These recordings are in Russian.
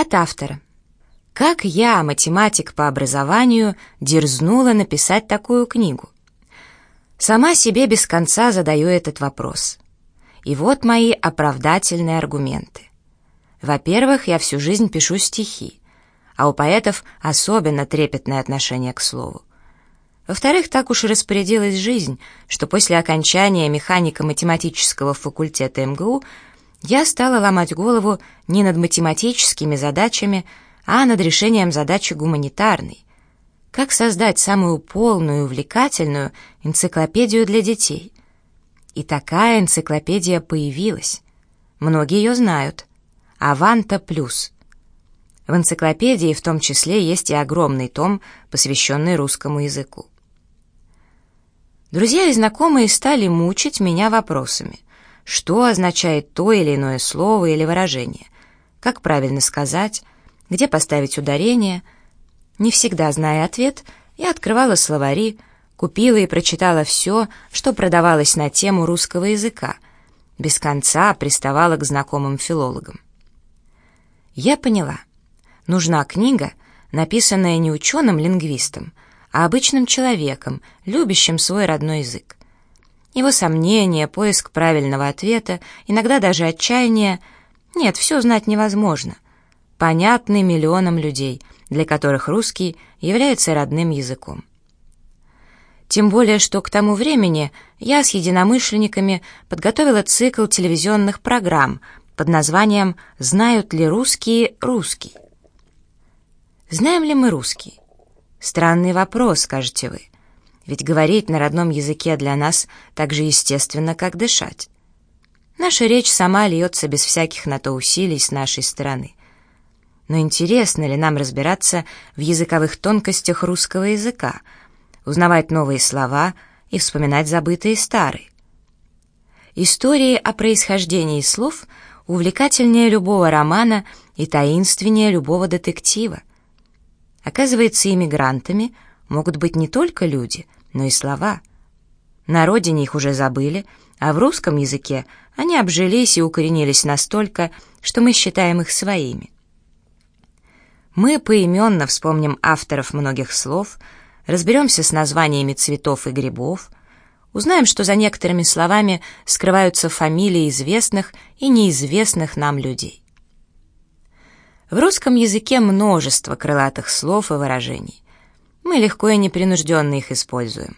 От автора. Как я, математик по образованию, дерзнула написать такую книгу? Сама себе без конца задаю этот вопрос. И вот мои оправдательные аргументы. Во-первых, я всю жизнь пишу стихи, а у поэтов особенно трепетное отношение к слову. Во-вторых, так уж и распорядилась жизнь, что после окончания механико-математического факультета МГУ я стала ломать голову не над математическими задачами, а над решением задачи гуманитарной. Как создать самую полную и увлекательную энциклопедию для детей? И такая энциклопедия появилась. Многие ее знают. «Аванта Плюс». В энциклопедии в том числе есть и огромный том, посвященный русскому языку. Друзья и знакомые стали мучить меня вопросами – что означает то или иное слово или выражение, как правильно сказать, где поставить ударение. Не всегда зная ответ, я открывала словари, купила и прочитала все, что продавалось на тему русского языка, без конца приставала к знакомым филологам. Я поняла, нужна книга, написанная не ученым-лингвистом, а обычным человеком, любящим свой родной язык. Его сомнения, поиск правильного ответа, иногда даже отчаяние. Нет, все знать невозможно. Понятный миллионам людей, для которых русский является родным языком. Тем более, что к тому времени я с единомышленниками подготовила цикл телевизионных программ под названием «Знают ли русские русский?». Знаем ли мы русский? Странный вопрос, скажете вы. Ведь говорить на родном языке для нас так же естественно, как дышать. Наша речь сама льется без всяких на то усилий с нашей стороны. Но интересно ли нам разбираться в языковых тонкостях русского языка, узнавать новые слова и вспоминать забытые старые? Истории о происхождении слов увлекательнее любого романа и таинственнее любого детектива. Оказывается, иммигрантами – могут быть не только люди, но и слова. На родине их уже забыли, а в русском языке они обжились и укоренились настолько, что мы считаем их своими. Мы поименно вспомним авторов многих слов, разберемся с названиями цветов и грибов, узнаем, что за некоторыми словами скрываются фамилии известных и неизвестных нам людей. В русском языке множество крылатых слов и выражений. Мы легко и непринужденно их используем.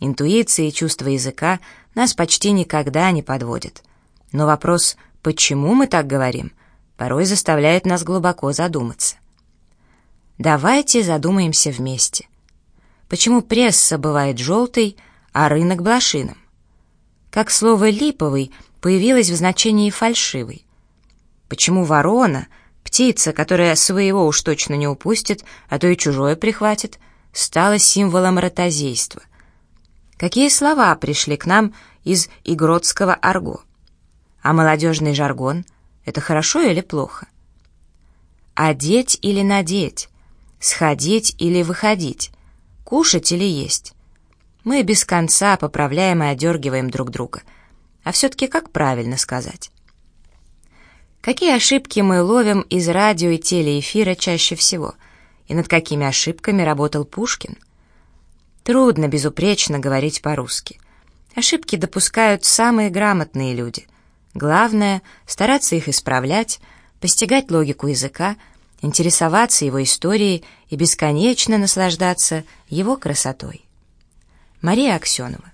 Интуиция и чувство языка нас почти никогда не подводят. Но вопрос «почему мы так говорим?» порой заставляет нас глубоко задуматься. Давайте задумаемся вместе. Почему пресса бывает желтой, а рынок блошиным? Как слово «липовый» появилось в значении «фальшивый»? Почему ворона, птица, которая своего уж точно не упустит, а то и чужое прихватит, стало символом ротозейства. Какие слова пришли к нам из игротского арго? А молодежный жаргон — это хорошо или плохо? Одеть или надеть? Сходить или выходить? Кушать или есть? Мы без конца поправляем и одергиваем друг друга. А все-таки как правильно сказать? Какие ошибки мы ловим из радио и телеэфира чаще всего — и над какими ошибками работал Пушкин. Трудно безупречно говорить по-русски. Ошибки допускают самые грамотные люди. Главное — стараться их исправлять, постигать логику языка, интересоваться его историей и бесконечно наслаждаться его красотой. Мария Аксенова